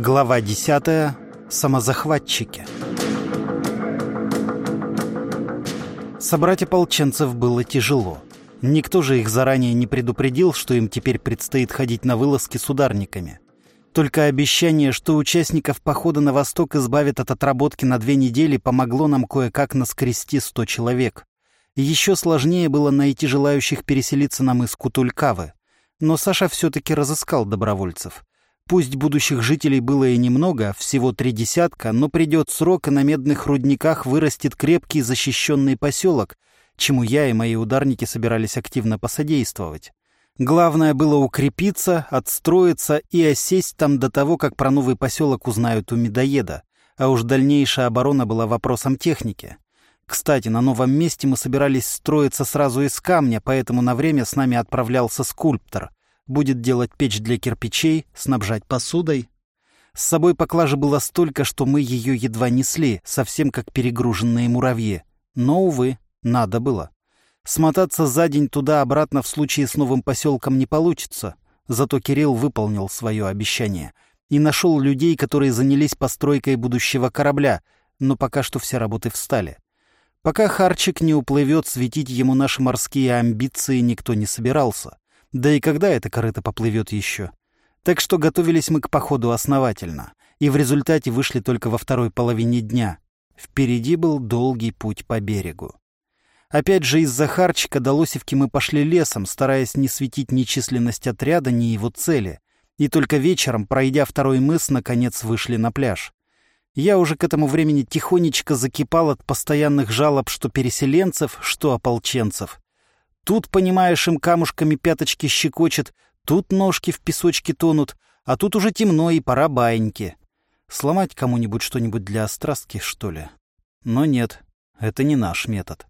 Глава 10. Самозахватчики. Собрать ополченцев было тяжело. Никто же их заранее не предупредил, что им теперь предстоит ходить на вылазки с ударниками. Только обещание, что участников похода на восток избавят от отработки на две недели, помогло нам кое-как наскрести сто человек. Еще сложнее было найти желающих переселиться на мыс Кутулькавы. Но Саша все-таки разыскал добровольцев. Пусть будущих жителей было и немного, всего три десятка, но придет срок, и на медных рудниках вырастет крепкий защищенный поселок, чему я и мои ударники собирались активно посодействовать. Главное было укрепиться, отстроиться и осесть там до того, как про новый поселок узнают у медоеда. А уж дальнейшая оборона была вопросом техники. Кстати, на новом месте мы собирались строиться сразу из камня, поэтому на время с нами отправлялся скульптор будет делать печь для кирпичей, снабжать посудой. С собой поклажи было столько, что мы ее едва несли, совсем как перегруженные муравьи. Но, увы, надо было. Смотаться за день туда-обратно в случае с новым поселком не получится. Зато Кирилл выполнил свое обещание и нашел людей, которые занялись постройкой будущего корабля, но пока что все работы встали. Пока Харчик не уплывет, светить ему наши морские амбиции никто не собирался. Да и когда эта корыта поплывет еще? Так что готовились мы к походу основательно. И в результате вышли только во второй половине дня. Впереди был долгий путь по берегу. Опять же, из-за Харчика до Лосевки мы пошли лесом, стараясь не светить ни численность отряда, ни его цели. И только вечером, пройдя второй мыс, наконец вышли на пляж. Я уже к этому времени тихонечко закипал от постоянных жалоб что переселенцев, что ополченцев. Тут, понимаешь, им камушками пяточки щекочет, тут ножки в песочке тонут, а тут уже темно и пора баиньки. Сломать кому-нибудь что-нибудь для острастки, что ли? Но нет, это не наш метод.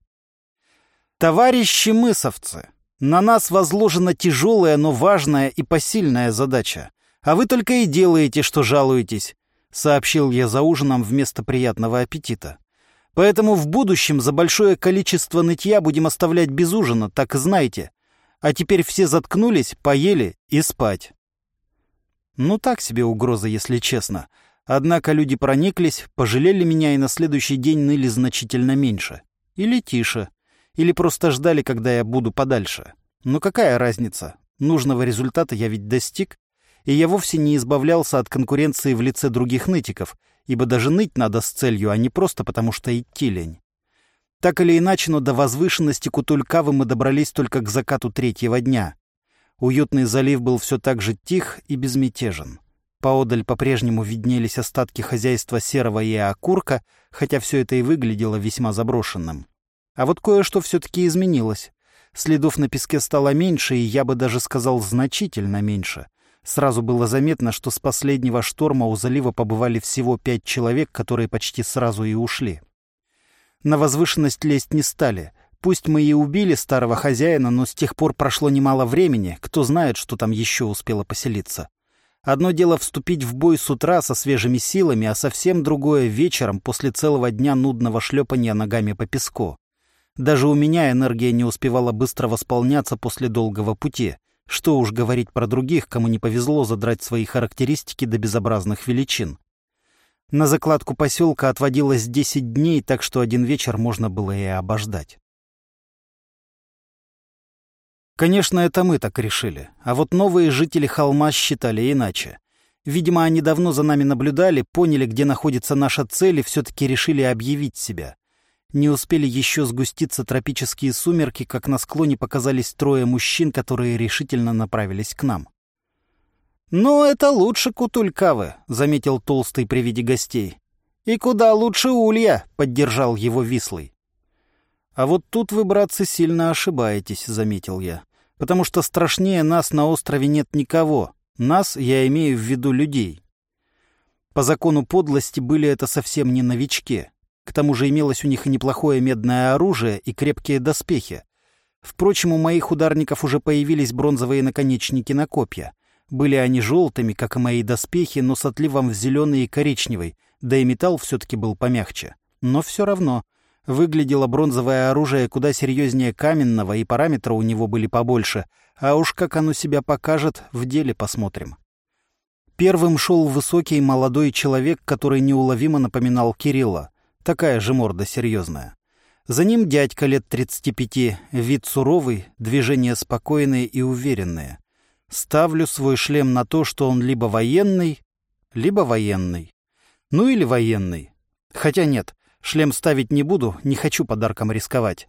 Товарищи мысовцы, на нас возложена тяжелая, но важная и посильная задача. А вы только и делаете, что жалуетесь, — сообщил я за ужином вместо приятного аппетита. Поэтому в будущем за большое количество нытья будем оставлять без ужина, так знайте. А теперь все заткнулись, поели и спать. Ну так себе угроза, если честно. Однако люди прониклись, пожалели меня и на следующий день ныли значительно меньше. Или тише. Или просто ждали, когда я буду подальше. Но какая разница? Нужного результата я ведь достиг. И я вовсе не избавлялся от конкуренции в лице других нытиков, ибо даже ныть надо с целью, а не просто потому, что идти лень. Так или иначе, но до возвышенности Кутулькавы мы добрались только к закату третьего дня. Уютный залив был все так же тих и безмятежен. Поодаль по-прежнему виднелись остатки хозяйства серого и окурка, хотя все это и выглядело весьма заброшенным. А вот кое-что все-таки изменилось. Следов на песке стало меньше, и я бы даже сказал значительно меньше — Сразу было заметно, что с последнего шторма у залива побывали всего пять человек, которые почти сразу и ушли. На возвышенность лезть не стали. Пусть мы и убили старого хозяина, но с тех пор прошло немало времени, кто знает, что там еще успело поселиться. Одно дело вступить в бой с утра со свежими силами, а совсем другое вечером после целого дня нудного шлепания ногами по песку. Даже у меня энергия не успевала быстро восполняться после долгого пути. Что уж говорить про других, кому не повезло задрать свои характеристики до безобразных величин. На закладку поселка отводилось 10 дней, так что один вечер можно было и обождать. Конечно, это мы так решили, а вот новые жители холма считали иначе. Видимо, они давно за нами наблюдали, поняли, где находится наша цель и все-таки решили объявить себя. Не успели еще сгуститься тропические сумерки, как на склоне показались трое мужчин, которые решительно направились к нам. «Ну, это лучше Кутулькавы», — заметил Толстый при виде гостей. «И куда лучше Улья», — поддержал его Вислый. «А вот тут вы, братцы, сильно ошибаетесь», — заметил я. «Потому что страшнее нас на острове нет никого. Нас, я имею в виду людей». По закону подлости были это совсем не новички. К тому же имелось у них и неплохое медное оружие, и крепкие доспехи. Впрочем, у моих ударников уже появились бронзовые наконечники на копья. Были они желтыми, как и мои доспехи, но с отливом в зеленый и коричневый, да и металл все-таки был помягче. Но все равно. Выглядело бронзовое оружие куда серьезнее каменного, и параметры у него были побольше. А уж как оно себя покажет, в деле посмотрим. Первым шел высокий молодой человек, который неуловимо напоминал Кирилла. Такая же морда серьезная. За ним дядька лет 35, вид суровый, движения спокойные и уверенные. Ставлю свой шлем на то, что он либо военный, либо военный. Ну или военный. Хотя нет, шлем ставить не буду, не хочу подарком рисковать.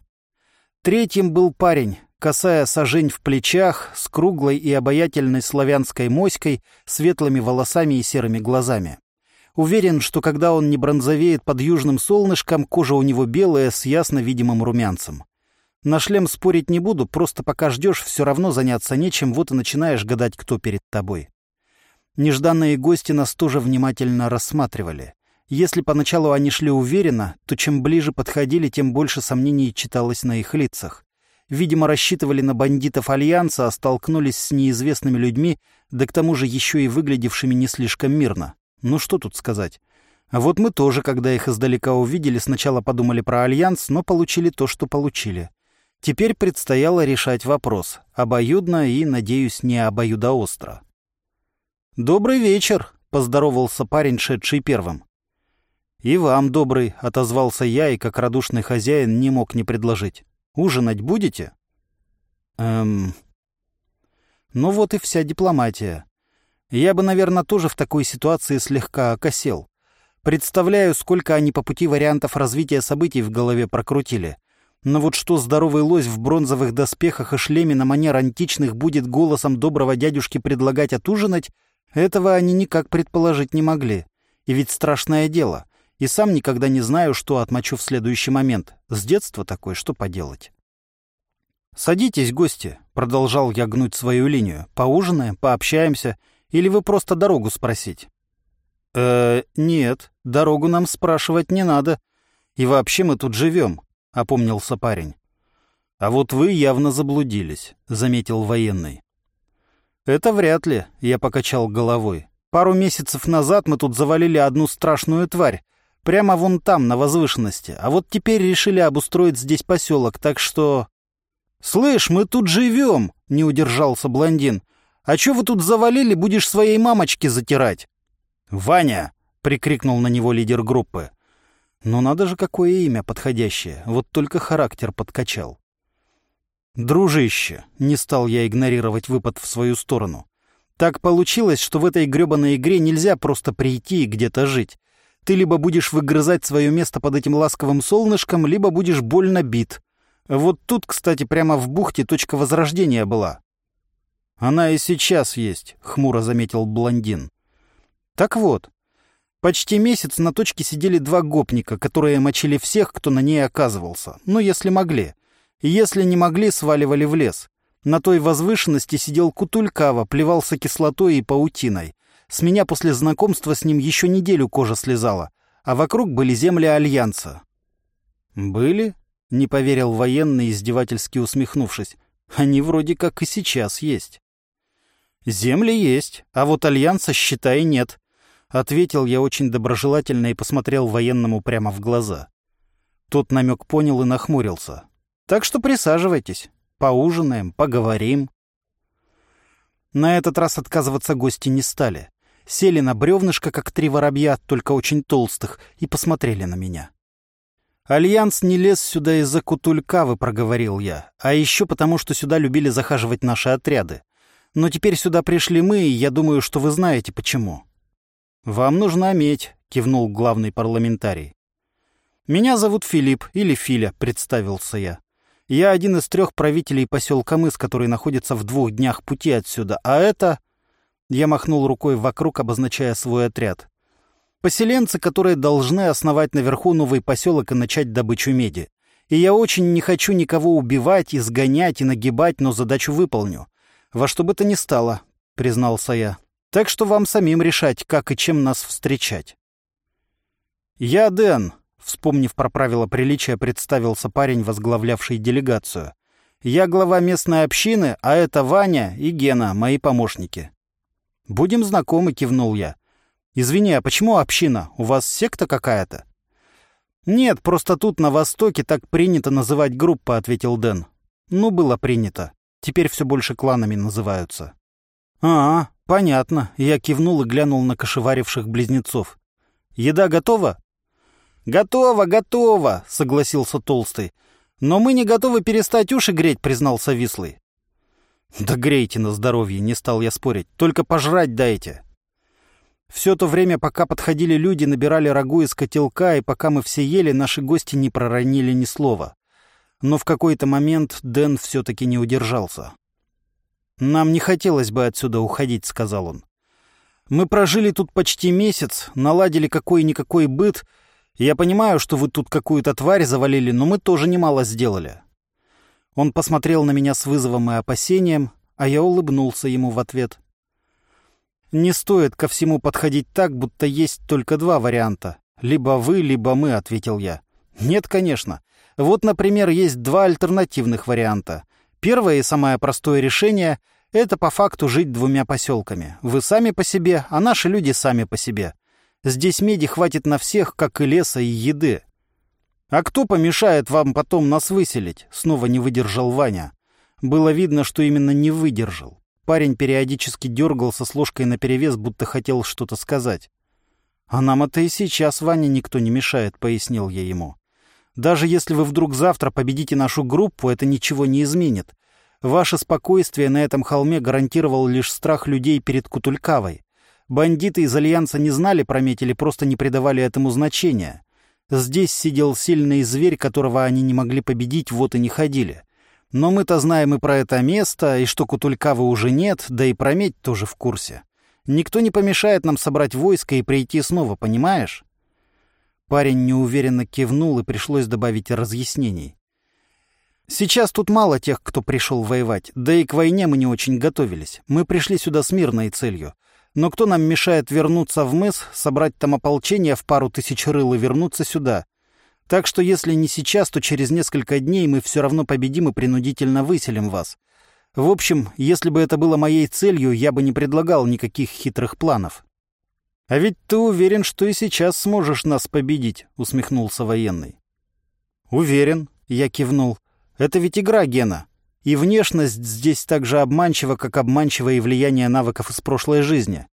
Третьим был парень, косая сажень в плечах, с круглой и обаятельной славянской моськой, светлыми волосами и серыми глазами. Уверен, что когда он не бронзовеет под южным солнышком, кожа у него белая с ясно видимым румянцем. На шлем спорить не буду, просто пока ждешь, все равно заняться нечем, вот и начинаешь гадать, кто перед тобой. Нежданные гости нас тоже внимательно рассматривали. Если поначалу они шли уверенно, то чем ближе подходили, тем больше сомнений читалось на их лицах. Видимо, рассчитывали на бандитов Альянса, а столкнулись с неизвестными людьми, да к тому же еще и выглядевшими не слишком мирно. Ну что тут сказать? А вот мы тоже, когда их издалека увидели, сначала подумали про Альянс, но получили то, что получили. Теперь предстояло решать вопрос, обоюдно и, надеюсь, не обоюдоостро. «Добрый вечер», — поздоровался парень, шедший первым. «И вам добрый», — отозвался я, и как радушный хозяин не мог не предложить. «Ужинать будете?» «Эм...» Ну вот и вся дипломатия. Я бы, наверное, тоже в такой ситуации слегка окосел. Представляю, сколько они по пути вариантов развития событий в голове прокрутили. Но вот что здоровый лось в бронзовых доспехах и шлеме на манер античных будет голосом доброго дядюшки предлагать отужинать, этого они никак предположить не могли. И ведь страшное дело. И сам никогда не знаю, что отмочу в следующий момент. С детства такой, что поделать. «Садитесь, гости», — продолжал я гнуть свою линию. «Поужинаем, пообщаемся. Или вы просто дорогу спросить?» «Э, нет, дорогу нам спрашивать не надо. И вообще мы тут живем», — опомнился парень. «А вот вы явно заблудились», — заметил военный. «Это вряд ли», — я покачал головой. «Пару месяцев назад мы тут завалили одну страшную тварь. Прямо вон там, на возвышенности. А вот теперь решили обустроить здесь поселок, так что...» «Слышь, мы тут живем!» — не удержался блондин. А чё вы тут завалили, будешь своей мамочке затирать?» «Ваня!» — прикрикнул на него лидер группы. «Но надо же, какое имя подходящее, вот только характер подкачал». «Дружище!» — не стал я игнорировать выпад в свою сторону. «Так получилось, что в этой грёбаной игре нельзя просто прийти и где-то жить. Ты либо будешь выгрызать свое место под этим ласковым солнышком, либо будешь больно бит. Вот тут, кстати, прямо в бухте точка возрождения была. «Она и сейчас есть», — хмуро заметил блондин. «Так вот, почти месяц на точке сидели два гопника, которые мочили всех, кто на ней оказывался. Ну, если могли. И если не могли, сваливали в лес. На той возвышенности сидел Кутулькава, плевался кислотой и паутиной. С меня после знакомства с ним еще неделю кожа слезала, а вокруг были земли Альянса». «Были?» — не поверил военный, издевательски усмехнувшись. «Они вроде как и сейчас есть». «Земли есть, а вот альянса, считай, нет», — ответил я очень доброжелательно и посмотрел военному прямо в глаза. Тот намек понял и нахмурился. «Так что присаживайтесь, поужинаем, поговорим». На этот раз отказываться гости не стали. Сели на бревнышко, как три воробья, только очень толстых, и посмотрели на меня. «Альянс не лез сюда из-за Кутулькавы», — проговорил я, «а еще потому, что сюда любили захаживать наши отряды. Но теперь сюда пришли мы, и я думаю, что вы знаете почему». «Вам нужна медь», — кивнул главный парламентарий. «Меня зовут Филипп, или Филя», — представился я. «Я один из трех правителей поселка Мыс, который находится в двух днях пути отсюда, а это...» Я махнул рукой вокруг, обозначая свой отряд. «Поселенцы, которые должны основать наверху новый поселок и начать добычу меди. И я очень не хочу никого убивать, изгонять и нагибать, но задачу выполню. «Во что бы то ни стало», — признался я. «Так что вам самим решать, как и чем нас встречать». «Я Дэн», — вспомнив про правила приличия, представился парень, возглавлявший делегацию. «Я глава местной общины, а это Ваня и Гена, мои помощники». «Будем знакомы», — кивнул я. «Извини, а почему община? У вас секта какая-то?» «Нет, просто тут, на Востоке, так принято называть группа», — ответил Дэн. «Ну, было принято. Теперь все больше кланами называются. «А, «Понятно». Я кивнул и глянул на кошеваривших близнецов. «Еда готова?» «Готово, готово», — согласился Толстый. «Но мы не готовы перестать уши греть», — признался Вислый. «Да грейте на здоровье», — не стал я спорить. «Только пожрать дайте». Все то время, пока подходили люди, набирали рагу из котелка, и пока мы все ели, наши гости не проронили ни слова. Но в какой-то момент Дэн все-таки не удержался. «Нам не хотелось бы отсюда уходить», — сказал он. «Мы прожили тут почти месяц, наладили какой-никакой быт. Я понимаю, что вы тут какую-то тварь завалили, но мы тоже немало сделали». Он посмотрел на меня с вызовом и опасением, а я улыбнулся ему в ответ. «Не стоит ко всему подходить так, будто есть только два варианта. Либо вы, либо мы», — ответил я. «Нет, конечно. Вот, например, есть два альтернативных варианта. Первое и самое простое решение — это по факту жить двумя поселками. Вы сами по себе, а наши люди сами по себе. Здесь меди хватит на всех, как и леса и еды. А кто помешает вам потом нас выселить? Снова не выдержал Ваня. Было видно, что именно не выдержал. Парень периодически дергался с ложкой наперевес, будто хотел что-то сказать. «А нам это и сейчас, Ваня, никто не мешает», — пояснил я ему. Даже если вы вдруг завтра победите нашу группу, это ничего не изменит. Ваше спокойствие на этом холме гарантировал лишь страх людей перед Кутулькавой. Бандиты из Альянса не знали про медь или просто не придавали этому значения. Здесь сидел сильный зверь, которого они не могли победить, вот и не ходили. Но мы-то знаем и про это место, и что Кутулькавы уже нет, да и про медь тоже в курсе. Никто не помешает нам собрать войско и прийти снова, понимаешь? Парень неуверенно кивнул, и пришлось добавить разъяснений. «Сейчас тут мало тех, кто пришел воевать, да и к войне мы не очень готовились. Мы пришли сюда с мирной целью. Но кто нам мешает вернуться в мыс, собрать там ополчение в пару тысяч рыл и вернуться сюда? Так что если не сейчас, то через несколько дней мы все равно победим и принудительно выселим вас. В общем, если бы это было моей целью, я бы не предлагал никаких хитрых планов. «А ведь ты уверен, что и сейчас сможешь нас победить», — усмехнулся военный. «Уверен», — я кивнул. «Это ведь игра, Гена. И внешность здесь так же обманчива, как обманчиво и влияние навыков из прошлой жизни.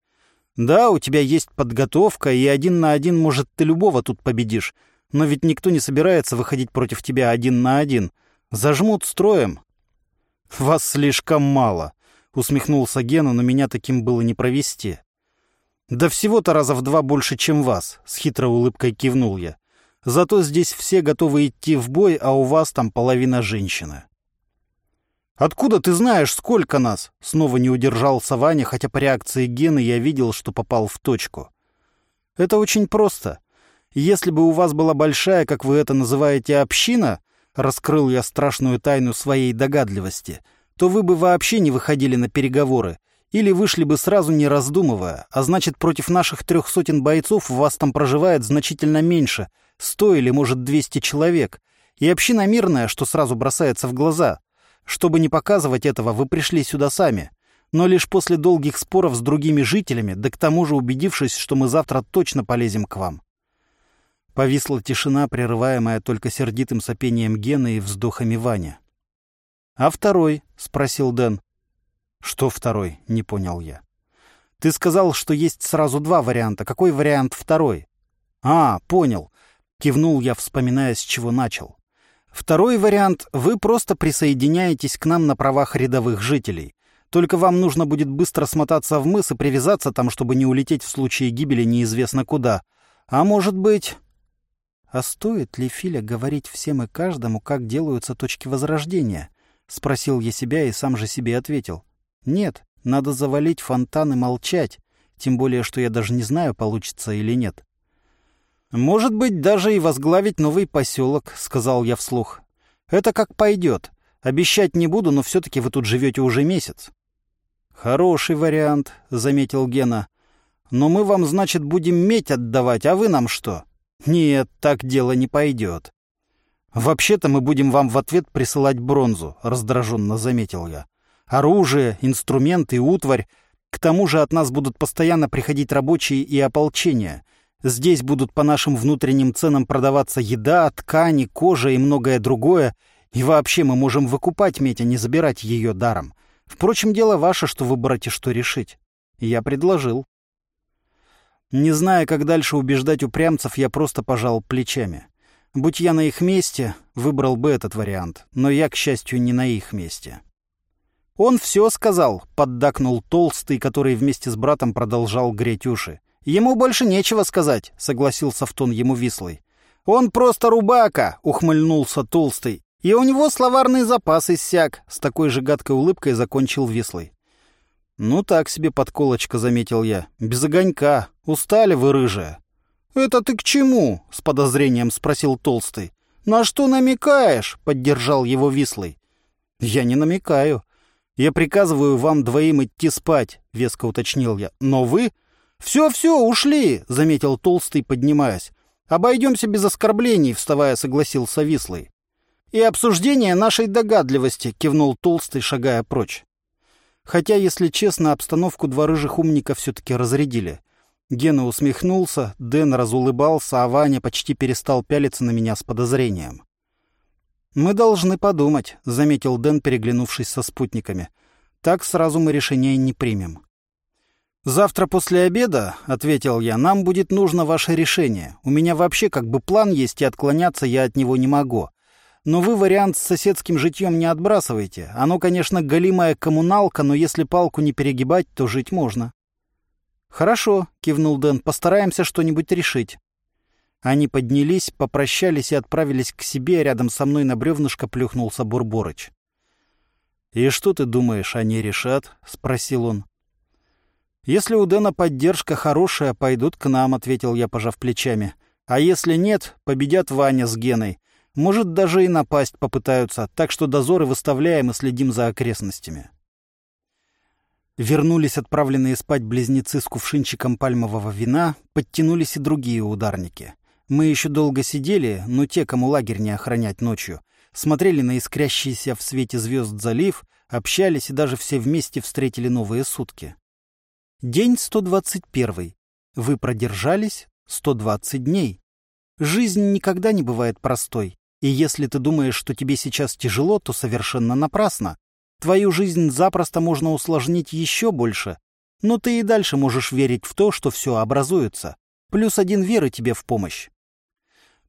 Да, у тебя есть подготовка, и один на один, может, ты любого тут победишь. Но ведь никто не собирается выходить против тебя один на один. Зажмут строем». «Вас слишком мало», — усмехнулся Гена, но меня таким было не провести. «Да всего-то раза в два больше, чем вас», — с хитрой улыбкой кивнул я. «Зато здесь все готовы идти в бой, а у вас там половина женщины». «Откуда ты знаешь, сколько нас?» — снова не удержался Ваня, хотя по реакции Гены я видел, что попал в точку. «Это очень просто. Если бы у вас была большая, как вы это называете, община, раскрыл я страшную тайну своей догадливости, то вы бы вообще не выходили на переговоры, или вышли бы сразу не раздумывая, а значит, против наших трех сотен бойцов вас там проживает значительно меньше, сто или, может, двести человек. И община мирная, что сразу бросается в глаза. Чтобы не показывать этого, вы пришли сюда сами. Но лишь после долгих споров с другими жителями, да к тому же убедившись, что мы завтра точно полезем к вам. Повисла тишина, прерываемая только сердитым сопением Гены и вздохами Вани. «А второй?» — спросил Дэн. «Что второй?» — не понял я. «Ты сказал, что есть сразу два варианта. Какой вариант второй?» «А, понял», — кивнул я, вспоминая, с чего начал. «Второй вариант — вы просто присоединяетесь к нам на правах рядовых жителей. Только вам нужно будет быстро смотаться в мыс и привязаться там, чтобы не улететь в случае гибели неизвестно куда. А может быть...» «А стоит ли, Филя, говорить всем и каждому, как делаются точки возрождения?» — спросил я себя и сам же себе ответил. Нет, надо завалить фонтан и молчать, тем более, что я даже не знаю, получится или нет. «Может быть, даже и возглавить новый поселок», — сказал я вслух. «Это как пойдет. Обещать не буду, но все-таки вы тут живете уже месяц». «Хороший вариант», — заметил Гена. «Но мы вам, значит, будем медь отдавать, а вы нам что?» «Нет, так дело не пойдет». «Вообще-то мы будем вам в ответ присылать бронзу», — раздраженно заметил я оружие, инструменты, утварь. К тому же от нас будут постоянно приходить рабочие и ополчения. Здесь будут по нашим внутренним ценам продаваться еда, ткани, кожа и многое другое. И вообще мы можем выкупать медь, а не забирать ее даром. Впрочем, дело ваше, что выбрать и что решить. Я предложил. Не зная, как дальше убеждать упрямцев, я просто пожал плечами. Будь я на их месте, выбрал бы этот вариант, но я, к счастью, не на их месте. «Он все сказал», — поддакнул Толстый, который вместе с братом продолжал греть уши. «Ему больше нечего сказать», — согласился в тон ему Вислый. «Он просто рубака», — ухмыльнулся Толстый. «И у него словарный запас иссяк», — с такой же гадкой улыбкой закончил Вислый. «Ну так себе подколочка», — заметил я. «Без огонька. Устали вы, рыжая». «Это ты к чему?» — с подозрением спросил Толстый. «На что намекаешь?» — поддержал его Вислый. «Я не намекаю. Я приказываю вам двоим идти спать», — веско уточнил я. «Но вы...» «Все-все, ушли», — заметил Толстый, поднимаясь. «Обойдемся без оскорблений», — вставая, согласился Вислый. «И обсуждение нашей догадливости», — кивнул Толстый, шагая прочь. Хотя, если честно, обстановку два рыжих умника все-таки разрядили. Гена усмехнулся, Дэн разулыбался, а Ваня почти перестал пялиться на меня с подозрением. «Мы должны подумать», — заметил Дэн, переглянувшись со спутниками. «Так сразу мы решение не примем». «Завтра после обеда, — ответил я, — нам будет нужно ваше решение. У меня вообще как бы план есть, и отклоняться я от него не могу. Но вы вариант с соседским житьем не отбрасывайте. Оно, конечно, голимая коммуналка, но если палку не перегибать, то жить можно». «Хорошо», — кивнул Дэн, — «постараемся что-нибудь решить». Они поднялись, попрощались и отправились к себе, а рядом со мной на бревнышко плюхнулся Бурборыч. «И что ты думаешь, они решат?» — спросил он. «Если у Дэна поддержка хорошая, пойдут к нам», — ответил я, пожав плечами. «А если нет, победят Ваня с Геной. Может, даже и напасть попытаются, так что дозоры выставляем и следим за окрестностями». Вернулись отправленные спать близнецы с кувшинчиком пальмового вина, подтянулись и другие ударники. Мы еще долго сидели, но те, кому лагерь не охранять ночью, смотрели на искрящийся в свете звезд залив, общались и даже все вместе встретили новые сутки. День 121. Вы продержались 120 дней. Жизнь никогда не бывает простой. И если ты думаешь, что тебе сейчас тяжело, то совершенно напрасно. Твою жизнь запросто можно усложнить еще больше. Но ты и дальше можешь верить в то, что все образуется. Плюс один веры тебе в помощь.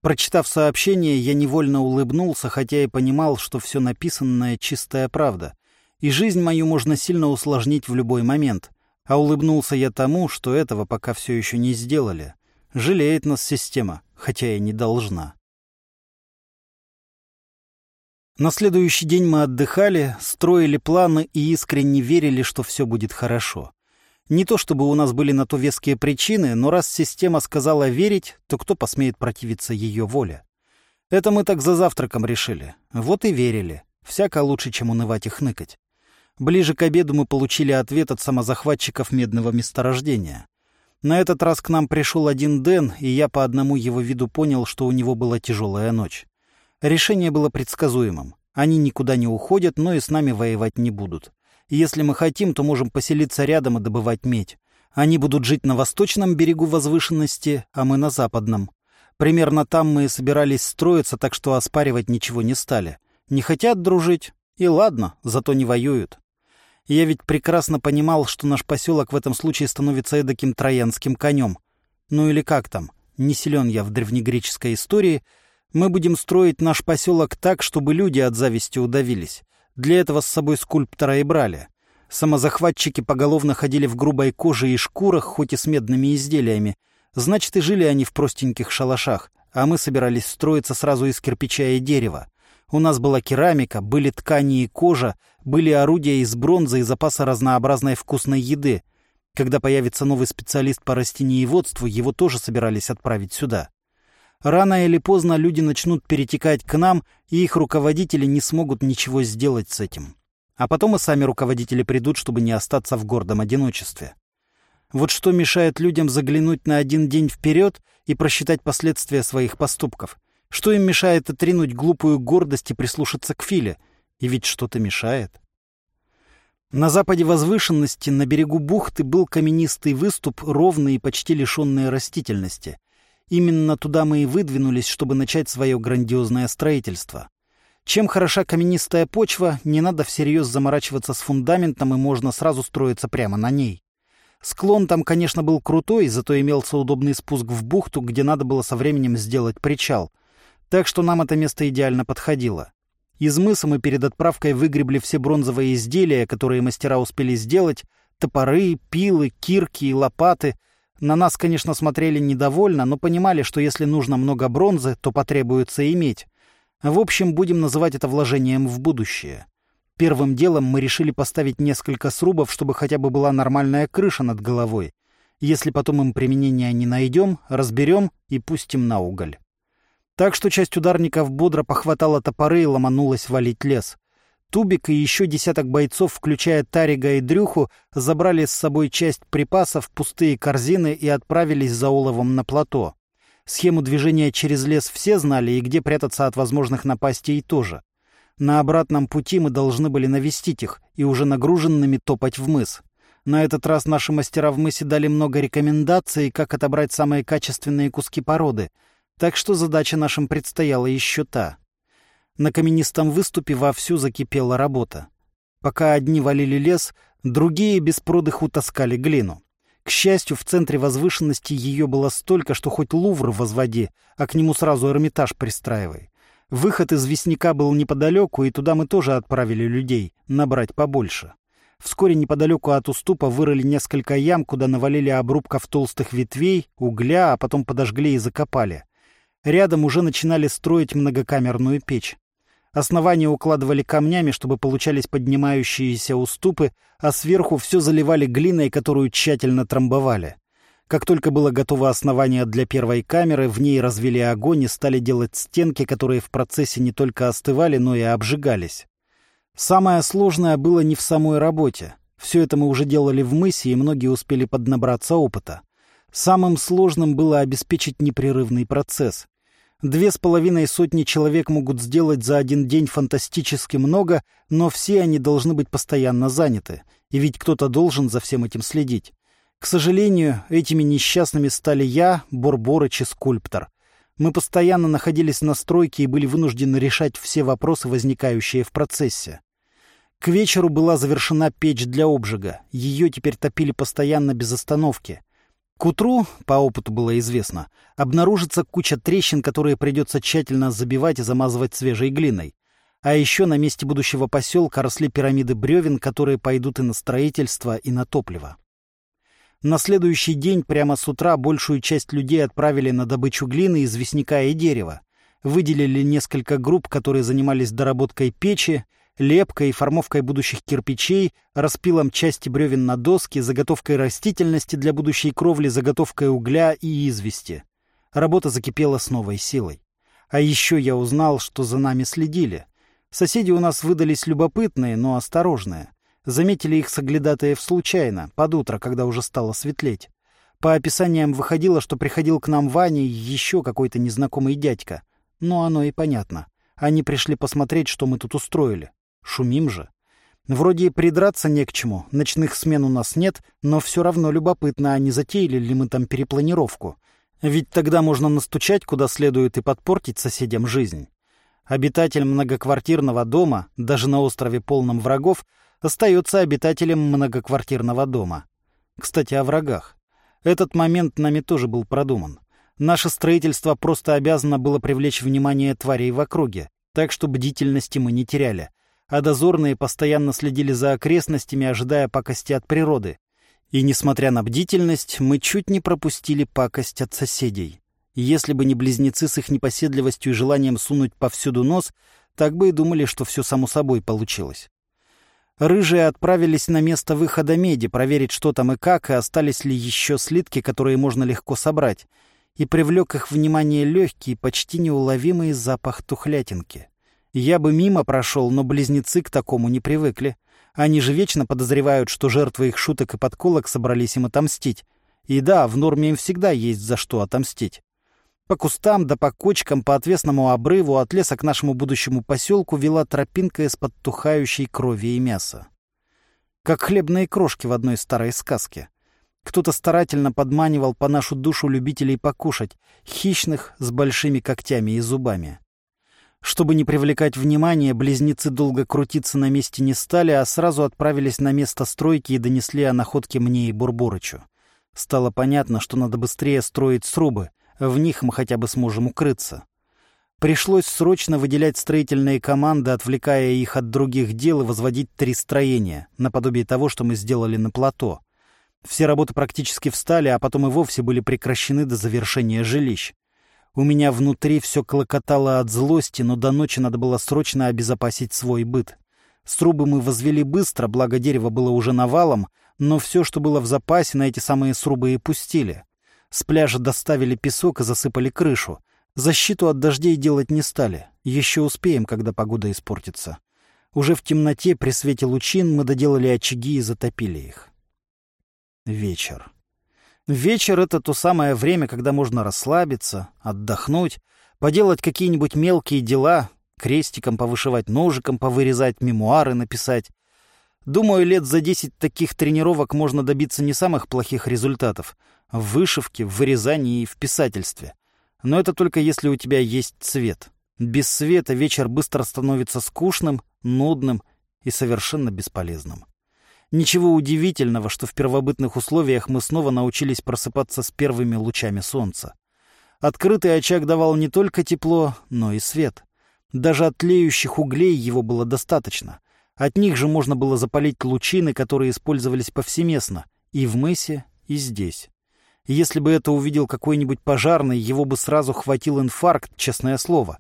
Прочитав сообщение, я невольно улыбнулся, хотя и понимал, что все написанное — чистая правда. И жизнь мою можно сильно усложнить в любой момент. А улыбнулся я тому, что этого пока все еще не сделали. Жалеет нас система, хотя и не должна. На следующий день мы отдыхали, строили планы и искренне верили, что все будет хорошо. Не то чтобы у нас были на то веские причины, но раз система сказала верить, то кто посмеет противиться ее воле? Это мы так за завтраком решили. Вот и верили. Всяко лучше, чем унывать и хныкать. Ближе к обеду мы получили ответ от самозахватчиков медного месторождения. На этот раз к нам пришел один Дэн, и я по одному его виду понял, что у него была тяжелая ночь. Решение было предсказуемым. Они никуда не уходят, но и с нами воевать не будут. Если мы хотим, то можем поселиться рядом и добывать медь. Они будут жить на восточном берегу возвышенности, а мы на западном. Примерно там мы и собирались строиться, так что оспаривать ничего не стали. Не хотят дружить? И ладно, зато не воюют. Я ведь прекрасно понимал, что наш поселок в этом случае становится эдаким троянским конем. Ну или как там? Не силен я в древнегреческой истории. Мы будем строить наш поселок так, чтобы люди от зависти удавились. Для этого с собой скульптора и брали. Самозахватчики поголовно ходили в грубой коже и шкурах, хоть и с медными изделиями. Значит, и жили они в простеньких шалашах, а мы собирались строиться сразу из кирпича и дерева. У нас была керамика, были ткани и кожа, были орудия из бронзы и запасы разнообразной вкусной еды. Когда появится новый специалист по растениеводству, его тоже собирались отправить сюда. Рано или поздно люди начнут перетекать к нам, и их руководители не смогут ничего сделать с этим. А потом и сами руководители придут, чтобы не остаться в гордом одиночестве. Вот что мешает людям заглянуть на один день вперед и просчитать последствия своих поступков? Что им мешает отринуть глупую гордость и прислушаться к Филе? И ведь что-то мешает. На западе возвышенности, на берегу бухты, был каменистый выступ, ровный и почти лишенный растительности. Именно туда мы и выдвинулись, чтобы начать свое грандиозное строительство. Чем хороша каменистая почва, не надо всерьез заморачиваться с фундаментом, и можно сразу строиться прямо на ней. Склон там, конечно, был крутой, зато имелся удобный спуск в бухту, где надо было со временем сделать причал. Так что нам это место идеально подходило. Из мыса мы перед отправкой выгребли все бронзовые изделия, которые мастера успели сделать, топоры, пилы, кирки и лопаты. На нас, конечно, смотрели недовольно, но понимали, что если нужно много бронзы, то потребуется иметь. В общем, будем называть это вложением в будущее. Первым делом мы решили поставить несколько срубов, чтобы хотя бы была нормальная крыша над головой. Если потом им применения не найдем, разберем и пустим на уголь. Так что часть ударников бодро похватала топоры и ломанулась валить лес. Тубик и еще десяток бойцов, включая Тарига и Дрюху, забрали с собой часть припасов, пустые корзины и отправились за оловом на плато. Схему движения через лес все знали, и где прятаться от возможных напастей тоже. На обратном пути мы должны были навестить их и уже нагруженными топать в мыс. На этот раз наши мастера в мысе дали много рекомендаций, как отобрать самые качественные куски породы, так что задача нашим предстояла еще та. На каменистом выступе вовсю закипела работа. Пока одни валили лес, другие без продыху таскали глину. К счастью, в центре возвышенности ее было столько, что хоть Лувр возводи, а к нему сразу Эрмитаж пристраивай. Выход из Вестника был неподалеку, и туда мы тоже отправили людей, набрать побольше. Вскоре неподалеку от уступа вырыли несколько ям, куда навалили обрубков толстых ветвей, угля, а потом подожгли и закопали. Рядом уже начинали строить многокамерную печь. Основание укладывали камнями, чтобы получались поднимающиеся уступы, а сверху все заливали глиной, которую тщательно трамбовали. Как только было готово основание для первой камеры, в ней развели огонь и стали делать стенки, которые в процессе не только остывали, но и обжигались. Самое сложное было не в самой работе. Все это мы уже делали в мысе, и многие успели поднабраться опыта. Самым сложным было обеспечить непрерывный процесс. Две с половиной сотни человек могут сделать за один день фантастически много, но все они должны быть постоянно заняты, и ведь кто-то должен за всем этим следить. К сожалению, этими несчастными стали я, Борборыч и скульптор. Мы постоянно находились на стройке и были вынуждены решать все вопросы, возникающие в процессе. К вечеру была завершена печь для обжига. Ее теперь топили постоянно без остановки. К утру, по опыту было известно, обнаружится куча трещин, которые придется тщательно забивать и замазывать свежей глиной. А еще на месте будущего поселка росли пирамиды бревен, которые пойдут и на строительство, и на топливо. На следующий день прямо с утра большую часть людей отправили на добычу глины, известняка и дерева. Выделили несколько групп, которые занимались доработкой печи, лепкой и формовкой будущих кирпичей, распилом части бревен на доски, заготовкой растительности для будущей кровли, заготовкой угля и извести. Работа закипела с новой силой. А еще я узнал, что за нами следили. Соседи у нас выдались любопытные, но осторожные. Заметили их соглядатаев случайно, под утро, когда уже стало светлеть. По описаниям выходило, что приходил к нам Ваня и еще какой-то незнакомый дядька. Но оно и понятно. Они пришли посмотреть, что мы тут устроили. Шумим же. Вроде и придраться не к чему, ночных смен у нас нет, но все равно любопытно, а не затеяли ли мы там перепланировку. Ведь тогда можно настучать куда следует и подпортить соседям жизнь. Обитатель многоквартирного дома, даже на острове полном врагов, остается обитателем многоквартирного дома. Кстати, о врагах. Этот момент нами тоже был продуман. Наше строительство просто обязано было привлечь внимание тварей в округе, так что бдительности мы не теряли. А дозорные постоянно следили за окрестностями, ожидая пакости от природы. И, несмотря на бдительность, мы чуть не пропустили пакость от соседей. Если бы не близнецы с их непоседливостью и желанием сунуть повсюду нос, так бы и думали, что все само собой получилось. Рыжие отправились на место выхода меди, проверить, что там и как, и остались ли еще слитки, которые можно легко собрать. И привлек их внимание легкий, почти неуловимый запах тухлятинки. Я бы мимо прошел, но близнецы к такому не привыкли. Они же вечно подозревают, что жертвы их шуток и подколок собрались им отомстить. И да, в норме им всегда есть за что отомстить. По кустам да по кочкам, по отвесному обрыву от леса к нашему будущему поселку вела тропинка из-под тухающей крови и мяса. Как хлебные крошки в одной старой сказке. Кто-то старательно подманивал по нашу душу любителей покушать, хищных с большими когтями и зубами. Чтобы не привлекать внимания, близнецы долго крутиться на месте не стали, а сразу отправились на место стройки и донесли о находке мне и Бурборычу. Стало понятно, что надо быстрее строить срубы, в них мы хотя бы сможем укрыться. Пришлось срочно выделять строительные команды, отвлекая их от других дел и возводить три строения, наподобие того, что мы сделали на плато. Все работы практически встали, а потом и вовсе были прекращены до завершения жилищ. У меня внутри все клокотало от злости, но до ночи надо было срочно обезопасить свой быт. Срубы мы возвели быстро, благо дерево было уже навалом, но все, что было в запасе, на эти самые срубы и пустили. С пляжа доставили песок и засыпали крышу. Защиту от дождей делать не стали. Еще успеем, когда погода испортится. Уже в темноте при свете лучин мы доделали очаги и затопили их. Вечер. Вечер — это то самое время, когда можно расслабиться, отдохнуть, поделать какие-нибудь мелкие дела, крестиком повышивать, ножиком повырезать, мемуары написать. Думаю, лет за десять таких тренировок можно добиться не самых плохих результатов — в вышивке, в вырезании и в писательстве. Но это только если у тебя есть цвет. Без света вечер быстро становится скучным, нудным и совершенно бесполезным. Ничего удивительного, что в первобытных условиях мы снова научились просыпаться с первыми лучами солнца. Открытый очаг давал не только тепло, но и свет. Даже от тлеющих углей его было достаточно. От них же можно было запалить лучины, которые использовались повсеместно, и в мысе, и здесь. Если бы это увидел какой-нибудь пожарный, его бы сразу хватил инфаркт, честное слово.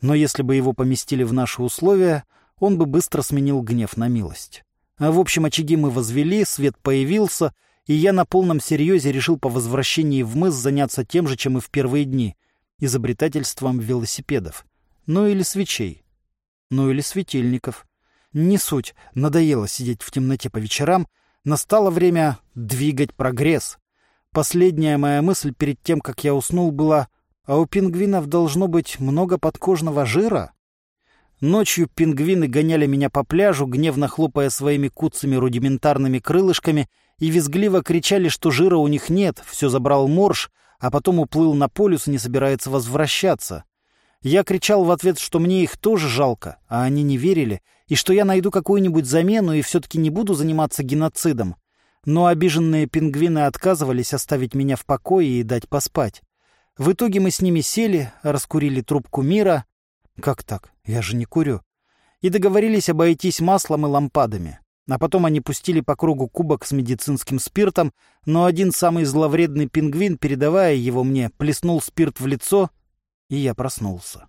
Но если бы его поместили в наши условия, он бы быстро сменил гнев на милость. А в общем, очаги мы возвели, свет появился, и я на полном серьезе решил по возвращении в мыс заняться тем же, чем и в первые дни — изобретательством велосипедов. Ну или свечей. Ну или светильников. Не суть, надоело сидеть в темноте по вечерам, настало время двигать прогресс. Последняя моя мысль перед тем, как я уснул, была «А у пингвинов должно быть много подкожного жира?» Ночью пингвины гоняли меня по пляжу, гневно хлопая своими куцами рудиментарными крылышками, и визгливо кричали, что жира у них нет, все забрал морж, а потом уплыл на полюс и не собирается возвращаться. Я кричал в ответ, что мне их тоже жалко, а они не верили, и что я найду какую-нибудь замену и все-таки не буду заниматься геноцидом. Но обиженные пингвины отказывались оставить меня в покое и дать поспать. В итоге мы с ними сели, раскурили трубку мира, как так? Я же не курю. И договорились обойтись маслом и лампадами. А потом они пустили по кругу кубок с медицинским спиртом, но один самый зловредный пингвин, передавая его мне, плеснул спирт в лицо, и я проснулся.